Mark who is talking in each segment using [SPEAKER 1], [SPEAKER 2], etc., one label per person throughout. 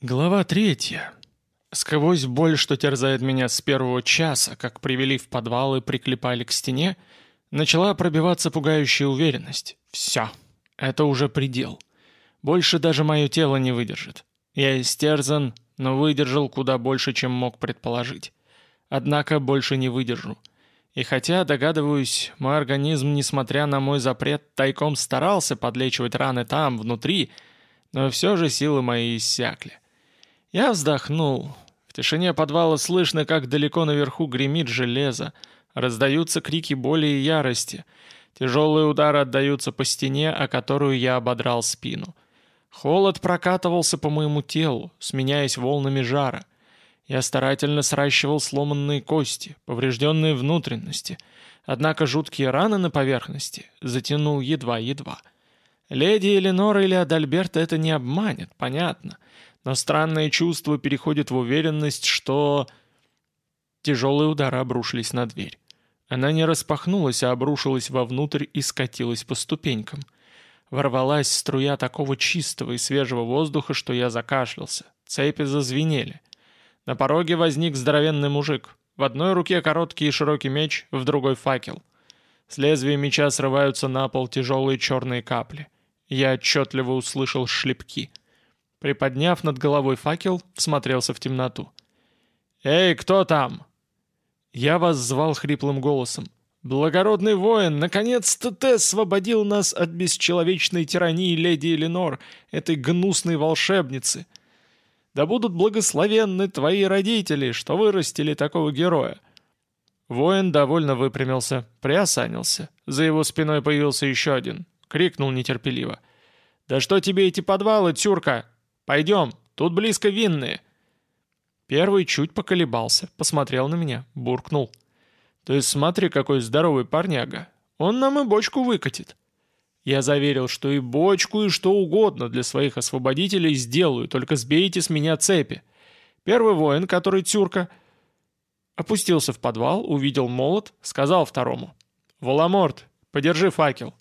[SPEAKER 1] Глава третья. Сквозь боль, что терзает меня с первого часа, как привели в подвал и приклепали к стене, начала пробиваться пугающая уверенность. Все, это уже предел. Больше даже мое тело не выдержит. Я истерзан, но выдержал куда больше, чем мог предположить. Однако больше не выдержу. И хотя, догадываюсь, мой организм, несмотря на мой запрет, тайком старался подлечивать раны там, внутри, но все же силы мои иссякли. Я вздохнул. В тишине подвала слышно, как далеко наверху гремит железо. Раздаются крики боли и ярости. Тяжелые удары отдаются по стене, о которую я ободрал спину. Холод прокатывался по моему телу, сменяясь волнами жара. Я старательно сращивал сломанные кости, поврежденные внутренности. Однако жуткие раны на поверхности затянул едва-едва. Леди Эленора или Адальберт это не обманет, понятно но странное чувство переходит в уверенность, что... Тяжелые удары обрушились на дверь. Она не распахнулась, а обрушилась вовнутрь и скатилась по ступенькам. Ворвалась струя такого чистого и свежего воздуха, что я закашлялся. Цепи зазвенели. На пороге возник здоровенный мужик. В одной руке короткий и широкий меч, в другой факел. С лезвия меча срываются на пол тяжелые черные капли. Я отчетливо услышал шлепки. Приподняв над головой факел, всмотрелся в темноту. «Эй, кто там?» Я вас звал хриплым голосом. «Благородный воин, наконец-то ты освободил нас от бесчеловечной тирании леди Эленор, этой гнусной волшебницы. Да будут благословенны твои родители, что вырастили такого героя». Воин довольно выпрямился, приосанился. За его спиной появился еще один. Крикнул нетерпеливо. «Да что тебе эти подвалы, тюрка? Пойдем, тут близко винные». Первый чуть поколебался, посмотрел на меня, буркнул. «Ты смотри, какой здоровый парняга. Он нам и бочку выкатит». Я заверил, что и бочку, и что угодно для своих освободителей сделаю, только сбейте с меня цепи. Первый воин, который тюрка, опустился в подвал, увидел молот, сказал второму. «Воломорт, подержи факел».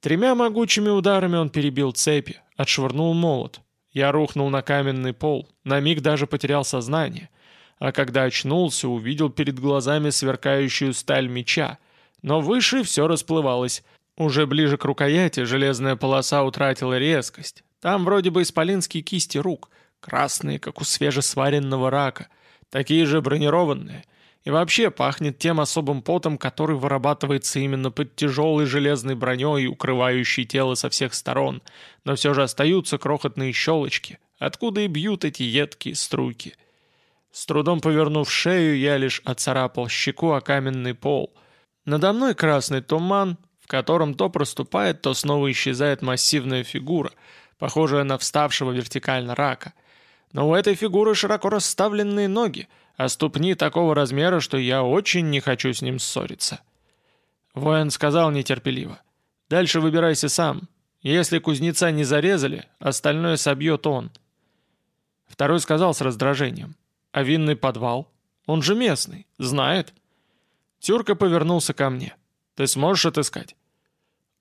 [SPEAKER 1] Тремя могучими ударами он перебил цепи, отшвырнул молот. Я рухнул на каменный пол, на миг даже потерял сознание. А когда очнулся, увидел перед глазами сверкающую сталь меча. Но выше все расплывалось. Уже ближе к рукояти железная полоса утратила резкость. Там вроде бы исполинские кисти рук, красные, как у свежесваренного рака, такие же бронированные — и вообще пахнет тем особым потом, который вырабатывается именно под тяжелой железной броней, укрывающей тело со всех сторон, но все же остаются крохотные щелочки, откуда и бьют эти едкие струйки. С трудом повернув шею, я лишь оцарапал щеку о каменный пол. Надо мной красный туман, в котором то проступает, то снова исчезает массивная фигура, похожая на вставшего вертикально рака. Но у этой фигуры широко расставленные ноги — а ступни такого размера, что я очень не хочу с ним ссориться». Воин сказал нетерпеливо. «Дальше выбирайся сам. Если кузнеца не зарезали, остальное собьет он». Второй сказал с раздражением. «А винный подвал? Он же местный, знает». Тюрка повернулся ко мне. «Ты сможешь отыскать?»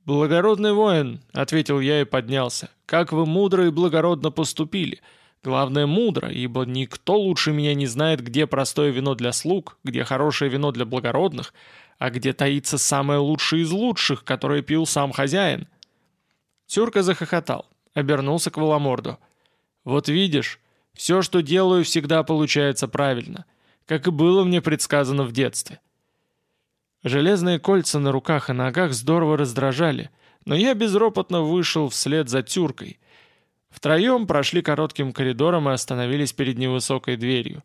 [SPEAKER 1] «Благородный воин», — ответил я и поднялся, — «как вы мудро и благородно поступили. Главное, мудро, ибо никто лучше меня не знает, где простое вино для слуг, где хорошее вино для благородных, а где таится самое лучшее из лучших, которое пил сам хозяин. Тюрка захохотал, обернулся к Воломорду. «Вот видишь, все, что делаю, всегда получается правильно, как и было мне предсказано в детстве». Железные кольца на руках и ногах здорово раздражали, но я безропотно вышел вслед за Тюркой — Втроем прошли коротким коридором и остановились перед невысокой дверью.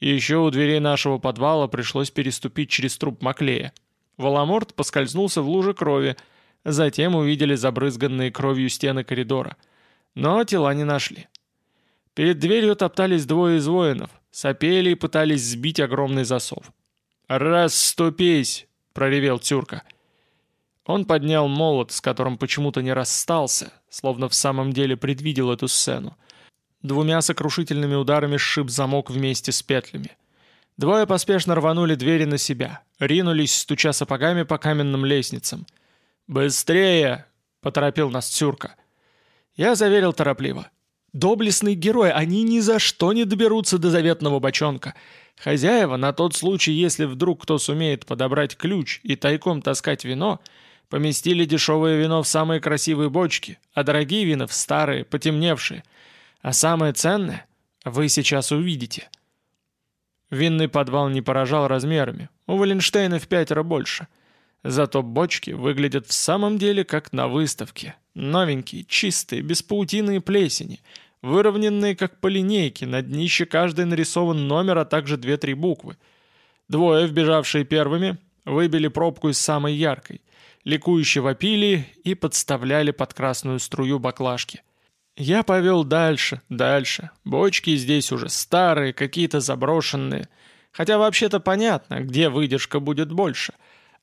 [SPEAKER 1] И еще у дверей нашего подвала пришлось переступить через труп Маклея. Воломорт поскользнулся в луже крови, затем увидели забрызганные кровью стены коридора. Но тела не нашли. Перед дверью топтались двое из воинов, сопели и пытались сбить огромный засов. «Расступись!» — проревел Тюрка. Он поднял молот, с которым почему-то не расстался, словно в самом деле предвидел эту сцену. Двумя сокрушительными ударами сшиб замок вместе с петлями. Двое поспешно рванули двери на себя, ринулись, стуча сапогами по каменным лестницам. «Быстрее!» — поторопил нас Цюрка. Я заверил торопливо. Доблестный герой, они ни за что не доберутся до заветного бочонка. Хозяева, на тот случай, если вдруг кто сумеет подобрать ключ и тайком таскать вино, поместили дешевое вино в самые красивые бочки, а дорогие вина в старые, потемневшие. А самое ценное вы сейчас увидите. Винный подвал не поражал размерами, у Валенштейна в пятеро больше. Зато бочки выглядят в самом деле как на выставке. Новенькие, чистые, без паутины и плесени – выровненные как по линейке, на днище каждой нарисован номер, а также две-три буквы. Двое, вбежавшие первыми, выбили пробку из самой яркой, ликующе вопили и подставляли под красную струю баклажки. Я повел дальше, дальше. Бочки здесь уже старые, какие-то заброшенные. Хотя вообще-то понятно, где выдержка будет больше.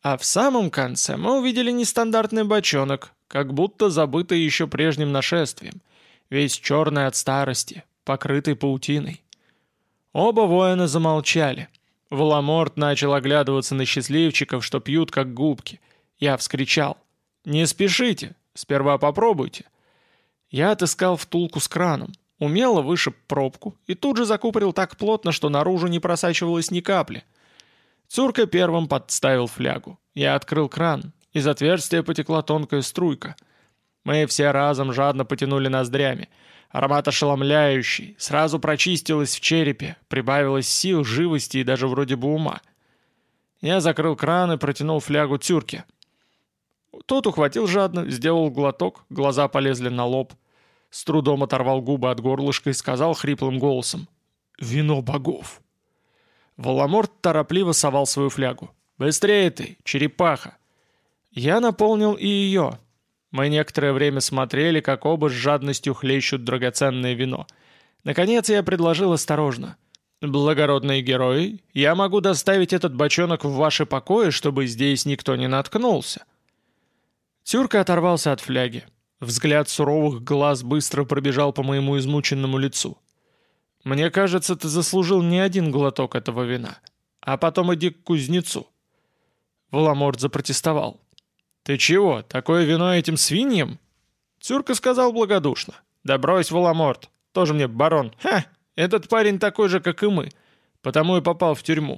[SPEAKER 1] А в самом конце мы увидели нестандартный бочонок, как будто забытый еще прежним нашествием весь черный от старости, покрытый паутиной. Оба воина замолчали. Воломорт начал оглядываться на счастливчиков, что пьют как губки. Я вскричал. «Не спешите, сперва попробуйте». Я отыскал втулку с краном, умело вышиб пробку и тут же закупорил так плотно, что наружу не просачивалось ни капли. Цурка первым подставил флягу. Я открыл кран. Из отверстия потекла тонкая струйка — мы все разом жадно потянули ноздрями. Аромат ошеломляющий, сразу прочистилось в черепе, прибавилось сил, живости и даже вроде бы ума. Я закрыл кран и протянул флягу тюрке. Тот ухватил жадно, сделал глоток, глаза полезли на лоб. С трудом оторвал губы от горлышка и сказал хриплым голосом. «Вино богов!» Воломорт торопливо совал свою флягу. «Быстрее ты, черепаха!» Я наполнил и ее, мы некоторое время смотрели, как оба с жадностью хлещут драгоценное вино. Наконец я предложил осторожно. «Благородные герои, я могу доставить этот бочонок в ваши покои, чтобы здесь никто не наткнулся». Тюрка оторвался от фляги. Взгляд суровых глаз быстро пробежал по моему измученному лицу. «Мне кажется, ты заслужил не один глоток этого вина. А потом иди к кузнецу». Воломорд запротестовал. «Ты чего, такое вино этим свиньям?» Цюрка сказал благодушно. «Да брось, Воломорт, тоже мне барон. Ха, этот парень такой же, как и мы, потому и попал в тюрьму.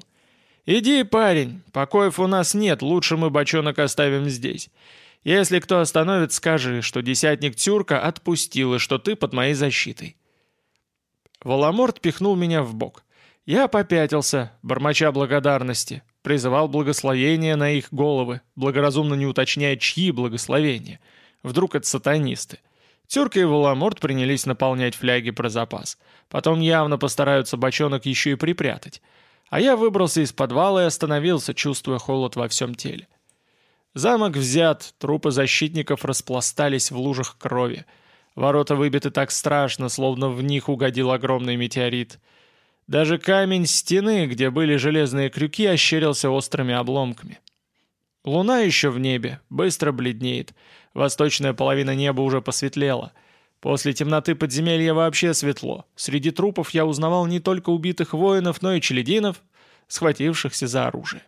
[SPEAKER 1] Иди, парень, покоев у нас нет, лучше мы бочонок оставим здесь. Если кто остановит, скажи, что десятник Цюрка отпустил и что ты под моей защитой». Воломорт пихнул меня в бок. Я попятился, бормоча благодарности, призывал благословения на их головы, благоразумно не уточняя, чьи благословения. Вдруг это сатанисты. Тюрка и Воломорт принялись наполнять фляги про запас. Потом явно постараются бочонок еще и припрятать. А я выбрался из подвала и остановился, чувствуя холод во всем теле. Замок взят, трупы защитников распластались в лужах крови. Ворота выбиты так страшно, словно в них угодил огромный метеорит — даже камень стены, где были железные крюки, ощерился острыми обломками. Луна еще в небе, быстро бледнеет. Восточная половина неба уже посветлела. После темноты подземелья вообще светло. Среди трупов я узнавал не только убитых воинов, но и челядинов, схватившихся за оружие.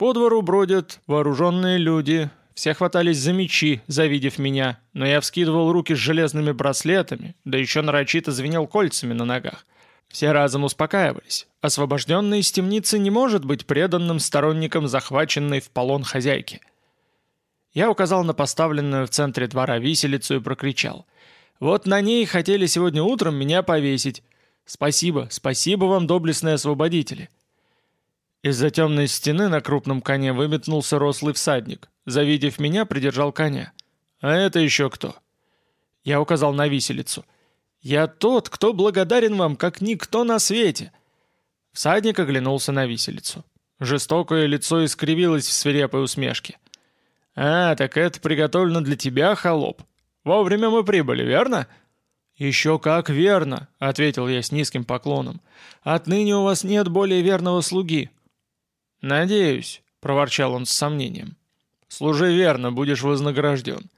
[SPEAKER 1] По двору бродят вооруженные люди, все хватались за мечи, завидев меня, но я вскидывал руки с железными браслетами, да еще нарочито звенел кольцами на ногах. Все разом успокаивались. Освобожденный из темницы не может быть преданным сторонником захваченной в полон хозяйки. Я указал на поставленную в центре двора виселицу и прокричал. «Вот на ней хотели сегодня утром меня повесить. Спасибо, спасибо вам, доблестные освободители». Из-за темной стены на крупном коне выметнулся рослый всадник. Завидев меня, придержал коня. «А это еще кто?» Я указал на виселицу. «Я тот, кто благодарен вам, как никто на свете!» Всадник оглянулся на виселицу. Жестокое лицо искривилось в свирепой усмешке. «А, так это приготовлено для тебя, холоп. Вовремя мы прибыли, верно?» «Еще как верно», — ответил я с низким поклоном. «Отныне у вас нет более верного слуги». «Надеюсь», — проворчал он с сомнением. «Служи верно, будешь вознагражден.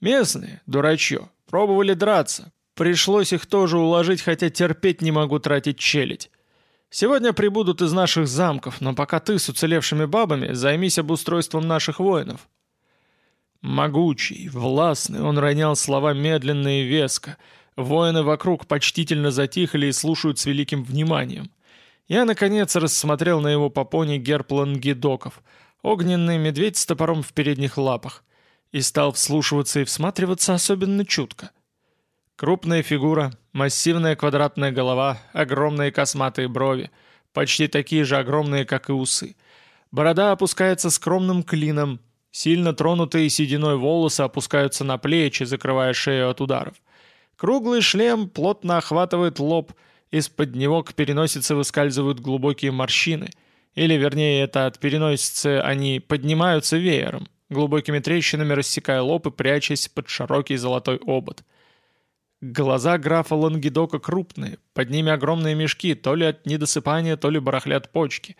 [SPEAKER 1] Местные, дурачье, пробовали драться, Пришлось их тоже уложить, хотя терпеть не могу тратить челядь. Сегодня прибудут из наших замков, но пока ты с уцелевшими бабами займись обустройством наших воинов». Могучий, властный, он ронял слова медленно и веско, Воины вокруг почтительно затихли и слушают с великим вниманием. Я, наконец, рассмотрел на его попоне герб лангедоков, огненный медведь с топором в передних лапах, и стал вслушиваться и всматриваться особенно чутко. Крупная фигура, массивная квадратная голова, огромные косматые брови, почти такие же огромные, как и усы. Борода опускается скромным клином, сильно тронутые сединой волосы опускаются на плечи, закрывая шею от ударов. Круглый шлем плотно охватывает лоб, из-под него к переносице выскальзывают глубокие морщины, или, вернее, это от переносицы они поднимаются веером, глубокими трещинами рассекая лоб и прячась под широкий золотой обод. Глаза графа Лангедока крупные, под ними огромные мешки, то ли от недосыпания, то ли барахлят почки.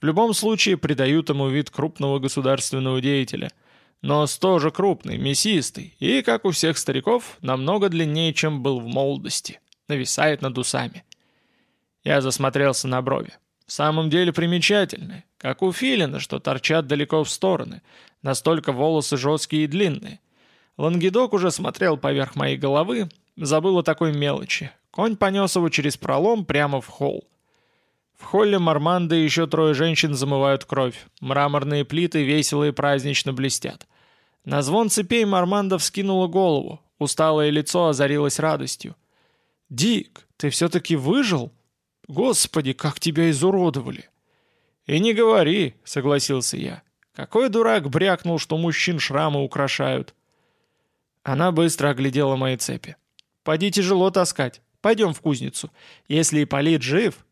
[SPEAKER 1] В любом случае придают ему вид крупного государственного деятеля – Нос тоже крупный, мясистый и, как у всех стариков, намного длиннее, чем был в молодости. Нависает над усами. Я засмотрелся на брови. В самом деле примечательные, как у филина, что торчат далеко в стороны. Настолько волосы жесткие и длинные. Лангедок уже смотрел поверх моей головы, забыл о такой мелочи. Конь понес его через пролом прямо в холл. В холле Марманда еще трое женщин замывают кровь. Мраморные плиты весело и празднично блестят. На звон цепей Марманда вскинула голову, усталое лицо озарилось радостью. «Дик, ты все-таки выжил? Господи, как тебя изуродовали!» «И не говори», — согласился я. «Какой дурак брякнул, что мужчин шрамы украшают?» Она быстро оглядела мои цепи. «Поди тяжело таскать. Пойдем в кузницу. Если Ипполит жив...»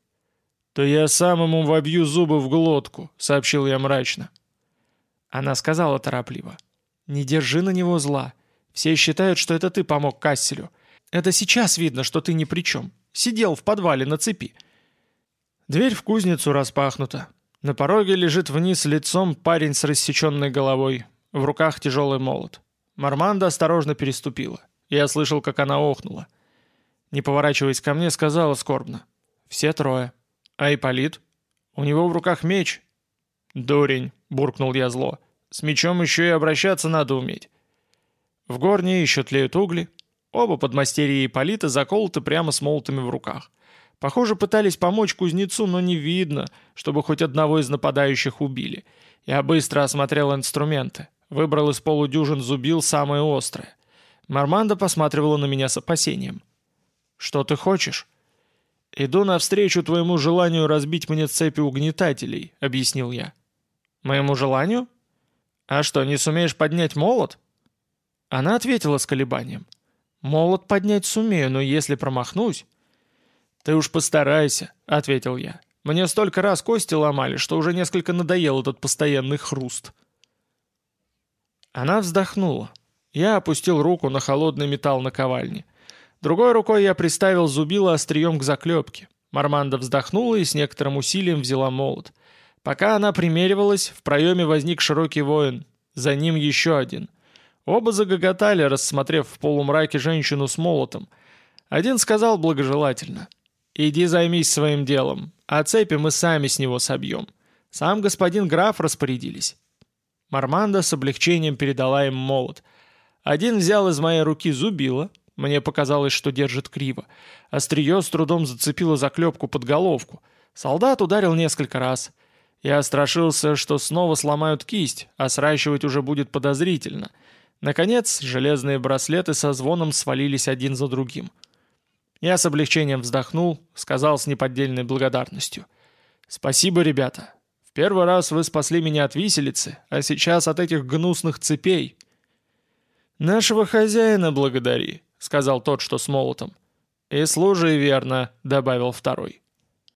[SPEAKER 1] «То я сам ему вобью зубы в глотку», — сообщил я мрачно. Она сказала торопливо. «Не держи на него зла. Все считают, что это ты помог Касселю. Это сейчас видно, что ты ни при чем. Сидел в подвале на цепи». Дверь в кузницу распахнута. На пороге лежит вниз лицом парень с рассеченной головой. В руках тяжелый молот. Марманда осторожно переступила. Я слышал, как она охнула. Не поворачиваясь ко мне, сказала скорбно. «Все трое. А Ипполит? У него в руках меч». «Дурень», — буркнул я зло. С мечом еще и обращаться надо уметь. В горне еще тлеют угли. Оба подмастерья Ипполита заколоты прямо с молотами в руках. Похоже, пытались помочь кузнецу, но не видно, чтобы хоть одного из нападающих убили. Я быстро осмотрел инструменты. Выбрал из полудюжин зубил самое острое. Марманда посматривала на меня с опасением. «Что ты хочешь?» «Иду навстречу твоему желанию разбить мне цепи угнетателей», — объяснил я. «Моему желанию?» «А что, не сумеешь поднять молот?» Она ответила с колебанием. «Молот поднять сумею, но если промахнусь...» «Ты уж постарайся», — ответил я. «Мне столько раз кости ломали, что уже несколько надоел этот постоянный хруст». Она вздохнула. Я опустил руку на холодный металл наковальни. Другой рукой я приставил зубило острием к заклепке. Марманда вздохнула и с некоторым усилием взяла молот. Пока она примеривалась, в проеме возник широкий воин. За ним еще один. Оба загоготали, рассмотрев в полумраке женщину с молотом. Один сказал благожелательно. «Иди займись своим делом, а цепи мы сами с него собьем. Сам господин граф распорядились». Марманда с облегчением передала им молот. Один взял из моей руки зубило, мне показалось, что держит криво. Острие с трудом зацепило заклепку под головку. Солдат ударил несколько раз. Я страшился, что снова сломают кисть, а сращивать уже будет подозрительно. Наконец, железные браслеты со звоном свалились один за другим. Я с облегчением вздохнул, сказал с неподдельной благодарностью. «Спасибо, ребята. В первый раз вы спасли меня от виселицы, а сейчас от этих гнусных цепей». «Нашего хозяина благодари», — сказал тот, что с молотом. «И служи верно», — добавил второй.